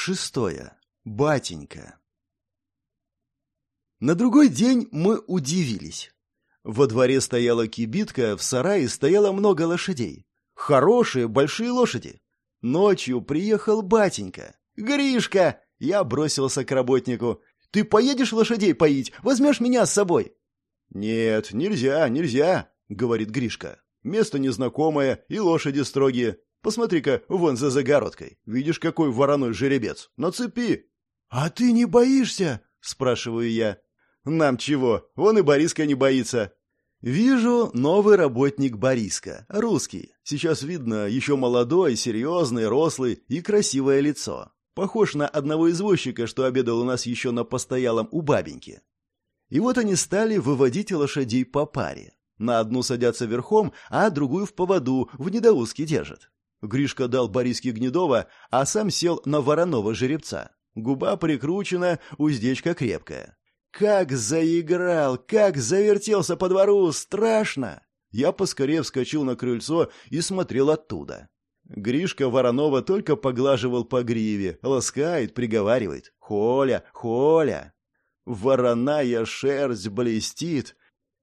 шестое. Батенька. На другой день мы удивились. Во дворе стояла кибитка, в сарае стояло много лошадей. Хорошие, большие лошади. Ночью приехал батенька. «Гришка!» Я бросился к работнику. «Ты поедешь лошадей поить? Возьмешь меня с собой?» «Нет, нельзя, нельзя», — говорит Гришка. «Место незнакомое и лошади строгие. Посмотри-ка вон за загородкой. Видишь, какой вороной жеребец? На цепи!» «А ты не боишься?» — спрашиваю я. «Нам чего? Вон и Бориска не боится». Вижу новый работник Бориска, русский. Сейчас видно, еще молодой, серьезный, рослый и красивое лицо. Похож на одного извозчика, что обедал у нас еще на постоялом у бабеньки. И вот они стали выводить лошадей по паре. На одну садятся верхом, а другую в поводу, в недоузке держат. Гришка дал Бориске Гнедова, а сам сел на вороного жеребца. Губа прикручена, уздечка крепкая. Как заиграл, как завертелся по двору, страшно! Я поскорее вскочил на крыльцо и смотрел оттуда. Гришка Воронова только поглаживал по гриве, ласкает, приговаривает. «Холя, Холя!» Вороная шерсть блестит.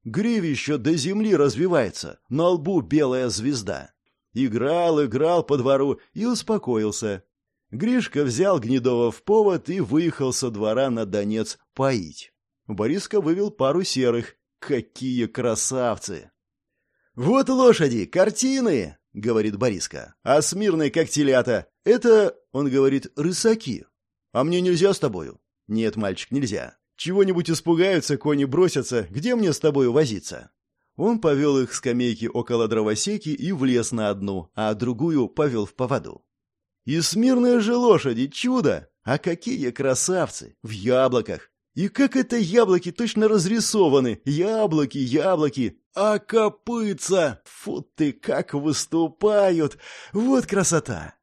Гривище до земли развивается, на лбу белая звезда. Играл, играл по двору и успокоился. Гришка взял Гнедова в повод и выехал со двора на Донец поить. Бориска вывел пару серых. Какие красавцы! «Вот лошади, картины!» — говорит Бориска. «А смирные, как телята. Это, — он говорит, — рысаки. А мне нельзя с тобою?» «Нет, мальчик, нельзя. Чего-нибудь испугаются, кони бросятся. Где мне с тобою возиться?» Он повел их к скамейке около дровосеки и влез на одну, а другую повел в поводу. И смирные же лошади, чудо! А какие красавцы! В яблоках! И как это яблоки точно разрисованы! Яблоки, яблоки! А копытца! Фу ты, как выступают! Вот красота!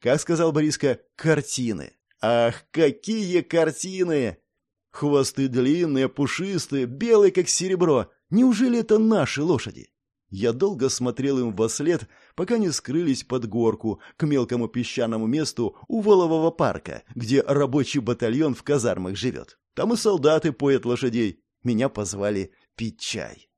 Как сказал Бориска, картины. Ах, какие картины! Хвосты длинные, пушистые, белые, как серебро. Неужели это наши лошади? Я долго смотрел им во след, пока не скрылись под горку к мелкому песчаному месту у Волового парка, где рабочий батальон в казармах живет. Там и солдаты поят лошадей. Меня позвали пить чай.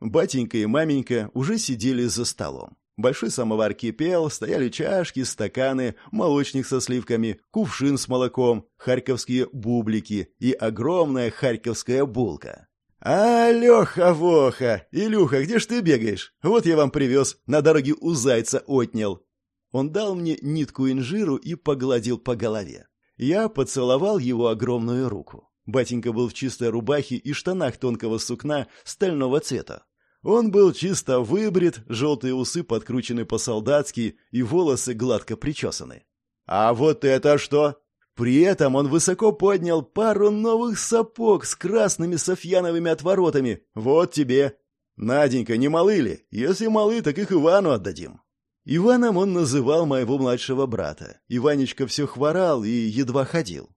Батенька и маменька уже сидели за столом. Большой самовар кипел, стояли чашки, стаканы, молочник со сливками, кувшин с молоком, харьковские бублики и огромная харьковская булка. «А, Леха-воха! Илюха, где ж ты бегаешь? Вот я вам привез, на дороге у зайца отнял». Он дал мне нитку инжиру и погладил по голове. Я поцеловал его огромную руку. Батенька был в чистой рубахе и штанах тонкого сукна стального цвета. Он был чисто выбрит, желтые усы подкручены по-солдатски и волосы гладко причесаны. «А вот это что?» При этом он высоко поднял пару новых сапог с красными софьяновыми отворотами. Вот тебе. Наденька, не малы ли? Если малы, так их Ивану отдадим. Иваном он называл моего младшего брата. Иванечка все хворал и едва ходил.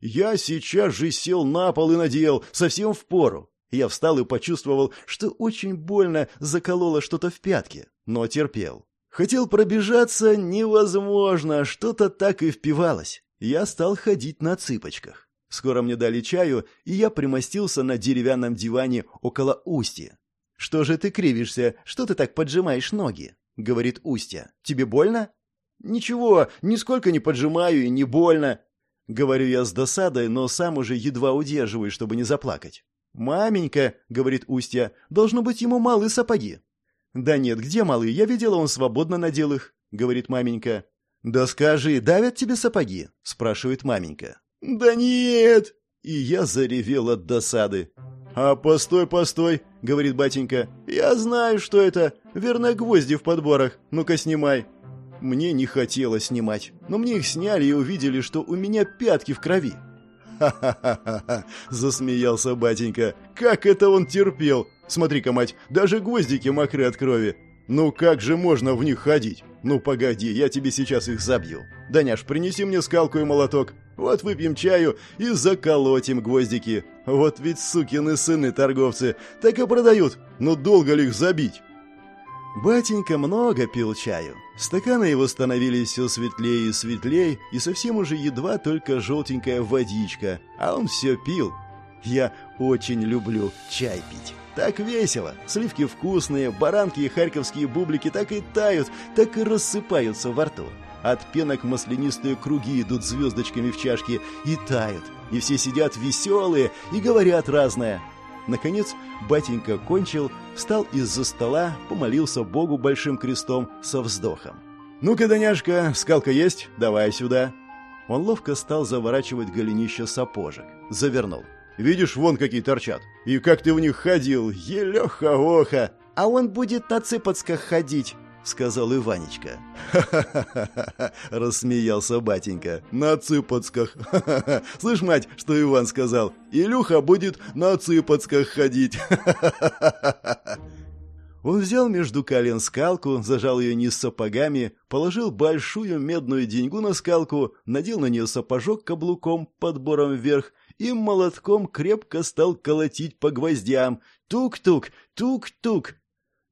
Я сейчас же сел на пол и надел, совсем в пору. Я встал и почувствовал, что очень больно закололо что-то в пятке, но терпел. Хотел пробежаться невозможно, что-то так и впивалось я стал ходить на цыпочках. Скоро мне дали чаю, и я примостился на деревянном диване около Устья. «Что же ты кривишься? Что ты так поджимаешь ноги?» — говорит Устья. «Тебе больно?» «Ничего, нисколько не поджимаю и не больно». Говорю я с досадой, но сам уже едва удерживаю, чтобы не заплакать. «Маменька», — говорит Устья, — «должно быть ему малы сапоги». «Да нет, где малы? Я видела, он свободно надел их», — говорит маменька. «Да скажи, давят тебе сапоги?» — спрашивает маменька. «Да нет!» И я заревел от досады. «А постой, постой!» — говорит батенька. «Я знаю, что это. Верно, гвозди в подборах. Ну-ка, снимай!» Мне не хотелось снимать, но мне их сняли и увидели, что у меня пятки в крови. «Ха-ха-ха-ха!» — засмеялся батенька. «Как это он терпел! Смотри-ка, мать, даже гвоздики мокры от крови. Ну как же можно в них ходить? Ну погоди, я тебе сейчас их забью. Даняш, принеси мне скалку и молоток. Вот выпьем чаю и заколотим гвоздики. Вот ведь сукины сыны торговцы так и продают. Но долго ли их забить? Батенька много пил чаю. Стаканы его становились все светлее и светлее, и совсем уже едва только желтенькая водичка, а он все пил. Я очень люблю чай пить. Так весело. Сливки вкусные, баранки и харьковские бублики так и тают, так и рассыпаются во рту. От пенок маслянистые круги идут звездочками в чашке и тают. И все сидят веселые и говорят разное. Наконец, батенька кончил, встал из-за стола, помолился Богу большим крестом со вздохом. «Ну-ка, Даняшка, скалка есть? Давай сюда!» Он ловко стал заворачивать голенище сапожек. Завернул. «Видишь, вон какие торчат. И как ты в них ходил, елеха-оха!» «А он будет на цыпочках ходить!» — сказал Иванечка. «Ха-ха-ха-ха!» — рассмеялся батенька. «На цыпочках! Ха-ха-ха! Слышь, мать, что Иван сказал? Илюха будет на цыпочках ходить! Ха-ха-ха-ха!» Он взял между колен скалку, зажал ее низ сапогами, положил большую медную деньгу на скалку, надел на нее сапожок каблуком, подбором вверх, и молотком крепко стал колотить по гвоздям. Тук-тук, тук-тук.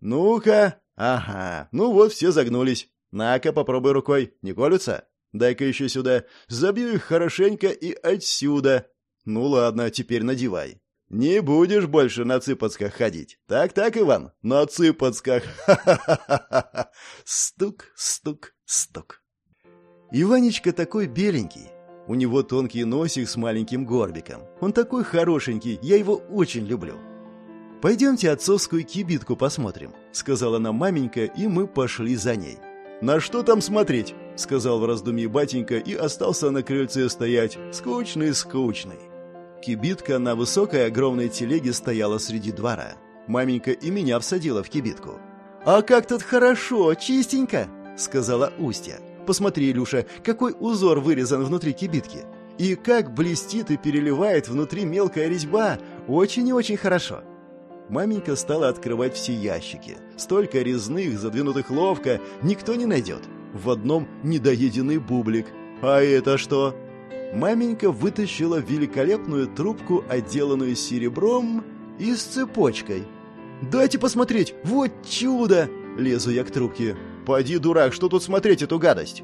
«Ну-ка, «Ага, ну вот все загнулись. На-ка, попробуй рукой. Не колются? Дай-ка еще сюда. Забью их хорошенько и отсюда. Ну ладно, теперь надевай. Не будешь больше на цыпочках ходить. Так-так, Иван, на цыпочках. Ха-ха-ха-ха. Стук, стук, стук. Иванечка такой беленький. У него тонкий носик с маленьким горбиком. Он такой хорошенький, я его очень люблю. «Пойдемте отцовскую кибитку посмотрим», — сказала нам маменька, и мы пошли за ней. «На что там смотреть?» — сказал в раздумье батенька и остался на крыльце стоять, скучный-скучный. Кибитка на высокой огромной телеге стояла среди двора. Маменька и меня всадила в кибитку. «А как тут хорошо, чистенько!» — сказала Устья. «Посмотри, Илюша, какой узор вырезан внутри кибитки! И как блестит и переливает внутри мелкая резьба! Очень и очень хорошо!» маменька стала открывать все ящики. Столько резных, задвинутых ловко, никто не найдет. В одном недоеденный бублик. А это что? Маменька вытащила великолепную трубку, отделанную серебром и с цепочкой. «Дайте посмотреть! Вот чудо!» Лезу я к трубке. «Поди, дурак, что тут смотреть эту гадость?»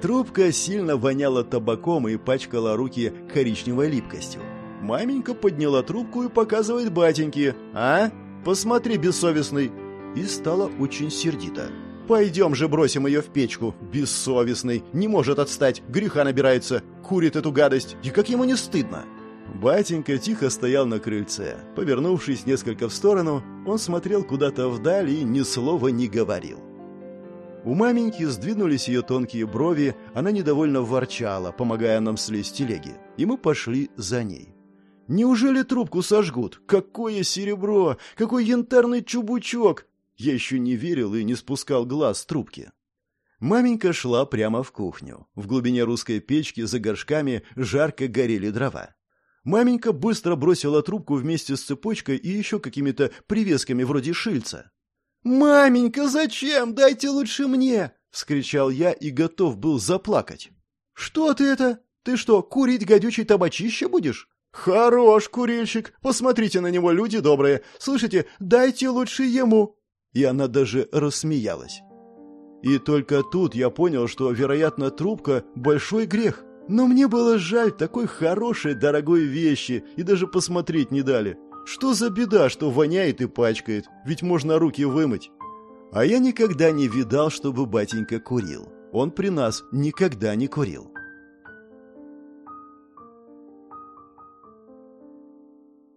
Трубка сильно воняла табаком и пачкала руки коричневой липкостью. Маменька подняла трубку и показывает батеньке. «А? Посмотри, бессовестный!» И стала очень сердито. «Пойдем же бросим ее в печку. Бессовестный. Не может отстать. Греха набирается. Курит эту гадость. И как ему не стыдно?» Батенька тихо стоял на крыльце. Повернувшись несколько в сторону, он смотрел куда-то вдаль и ни слова не говорил. У маменьки сдвинулись ее тонкие брови, она недовольно ворчала, помогая нам слезть телеги, и мы пошли за ней. Неужели трубку сожгут? Какое серебро! Какой янтарный чубучок! Я еще не верил и не спускал глаз с трубки. Маменька шла прямо в кухню. В глубине русской печки за горшками жарко горели дрова. Маменька быстро бросила трубку вместе с цепочкой и еще какими-то привесками вроде шильца. «Маменька, зачем? Дайте лучше мне!» — вскричал я и готов был заплакать. «Что ты это? Ты что, курить гадючий табачище будешь? «Хорош, курильщик! Посмотрите на него, люди добрые! Слышите, дайте лучше ему!» И она даже рассмеялась. И только тут я понял, что, вероятно, трубка – большой грех. Но мне было жаль такой хорошей, дорогой вещи, и даже посмотреть не дали. Что за беда, что воняет и пачкает, ведь можно руки вымыть. А я никогда не видал, чтобы батенька курил. Он при нас никогда не курил.